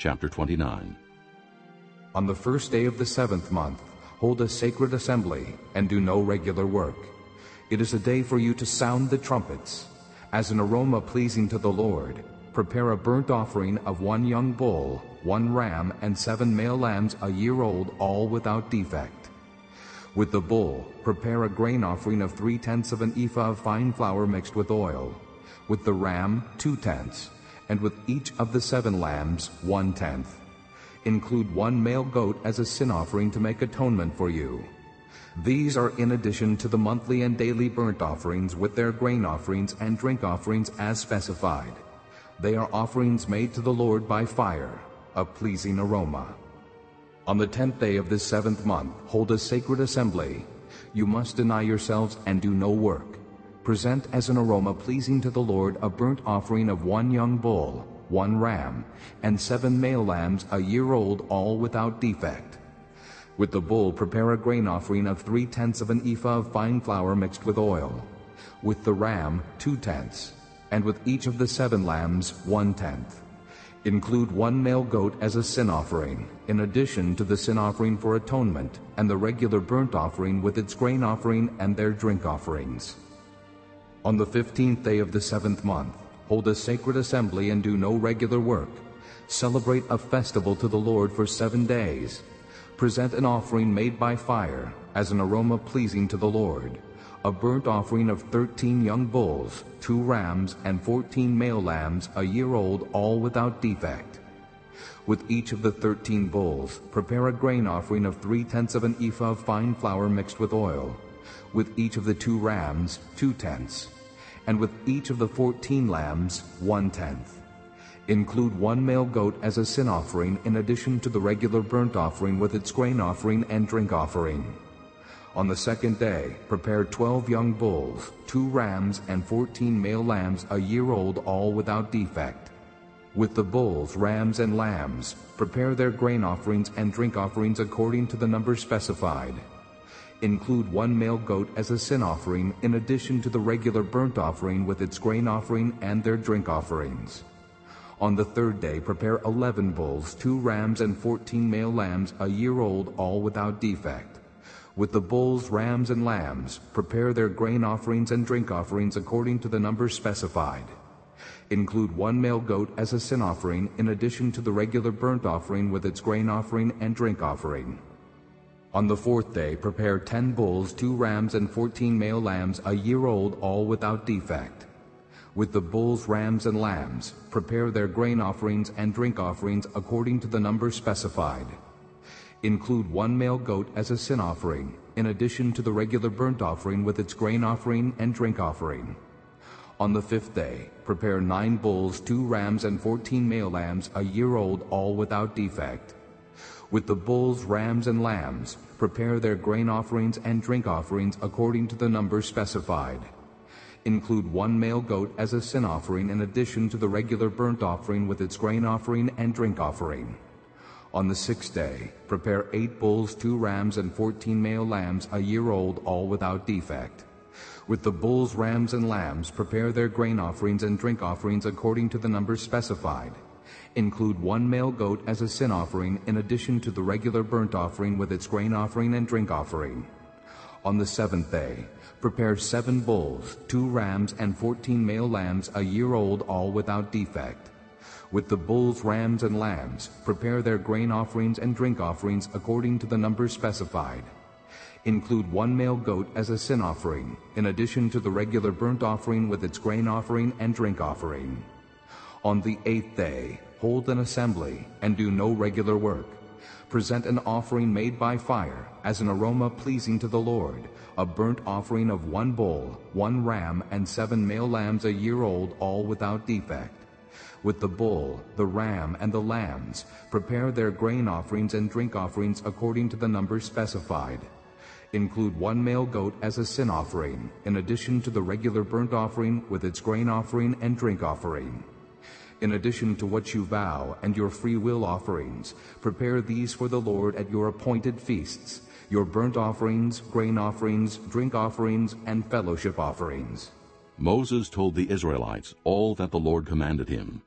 Chapter 29 On the first day of the seventh month, hold a sacred assembly, and do no regular work. It is a day for you to sound the trumpets. As an aroma pleasing to the Lord, prepare a burnt offering of one young bull, one ram, and seven male lambs a year old, all without defect. With the bull, prepare a grain offering of three-tenths of an ephah of fine flour mixed with oil. With the ram, two-tenths, and with each of the seven lambs, one-tenth. Include one male goat as a sin offering to make atonement for you. These are in addition to the monthly and daily burnt offerings with their grain offerings and drink offerings as specified. They are offerings made to the Lord by fire, a pleasing aroma. On the tenth day of this seventh month, hold a sacred assembly. You must deny yourselves and do no work. Present as an aroma pleasing to the Lord a burnt offering of one young bull, one ram, and seven male lambs a year old, all without defect. With the bull prepare a grain offering of three-tenths of an ephah of fine flour mixed with oil. With the ram, two-tenths, and with each of the seven lambs, one-tenth. Include one male goat as a sin offering, in addition to the sin offering for atonement and the regular burnt offering with its grain offering and their drink offerings. On the fifteenth day of the seventh month, hold a sacred assembly and do no regular work. Celebrate a festival to the Lord for seven days. Present an offering made by fire as an aroma pleasing to the Lord a burnt offering of thirteen young bulls, two rams, and fourteen male lambs a year old, all without defect. With each of the thirteen bulls, prepare a grain offering of three-tenths of an ephah of fine flour mixed with oil. With each of the two rams, two-tenths. And with each of the fourteen lambs, one-tenth. Include one male goat as a sin offering in addition to the regular burnt offering with its grain offering and drink offering. On the second day, prepare twelve young bulls, two rams, and fourteen male lambs a year old, all without defect. With the bulls, rams, and lambs, prepare their grain offerings and drink offerings according to the number specified. Include one male goat as a sin offering in addition to the regular burnt offering with its grain offering and their drink offerings. On the third day prepare eleven bulls, two rams, and fourteen male lambs a year old, all without defect. With the bulls, rams, and lambs, prepare their grain offerings and drink offerings according to the numbers specified. Include one male goat as a sin offering in addition to the regular burnt offering with its grain offering and drink offering. On the fourth day prepare ten bulls, two rams, and fourteen male lambs a year old, all without defect. With the bulls, rams, and lambs, prepare their grain offerings and drink offerings according to the number specified. Include one male goat as a sin offering, in addition to the regular burnt offering with its grain offering and drink offering. On the fifth day, prepare nine bulls, two rams, and fourteen male lambs, a year old, all without defect. With the bulls, rams, and lambs, prepare their grain offerings and drink offerings according to the number specified. Include one male goat as a sin offering in addition to the regular burnt offering with its grain offering and drink offering. On the sixth day, prepare eight bulls, two rams, and fourteen male lambs a year old, all without defect. With the bulls, rams, and lambs, prepare their grain offerings and drink offerings according to the numbers specified. Include one male goat as a sin offering in addition to the regular burnt offering with its grain offering and drink offering. On the seventh day, prepare seven bulls, two rams, and fourteen male lambs a year old, all without defect. With the bulls, rams, and lambs, prepare their grain offerings and drink offerings according to the numbers specified. Include one male goat as a sin offering, in addition to the regular burnt offering with its grain offering and drink offering. On the eighth day, hold an assembly, and do no regular work. Present an offering made by fire, as an aroma pleasing to the Lord, a burnt offering of one bull, one ram, and seven male lambs a year old, all without defect with the bull, the ram, and the lambs, prepare their grain offerings and drink offerings according to the number specified. Include one male goat as a sin offering, in addition to the regular burnt offering with its grain offering and drink offering. In addition to what you vow and your free will offerings, prepare these for the Lord at your appointed feasts, your burnt offerings, grain offerings, drink offerings, and fellowship offerings. Moses told the Israelites all that the Lord commanded him.